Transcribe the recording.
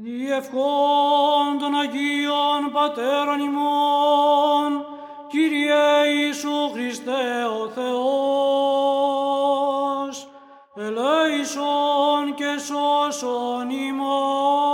Διευχών των Αγίων Πατέρων ημών, Κύριε Ιησού Χριστέ ο Θεός, ελέησον και σώσον ημών.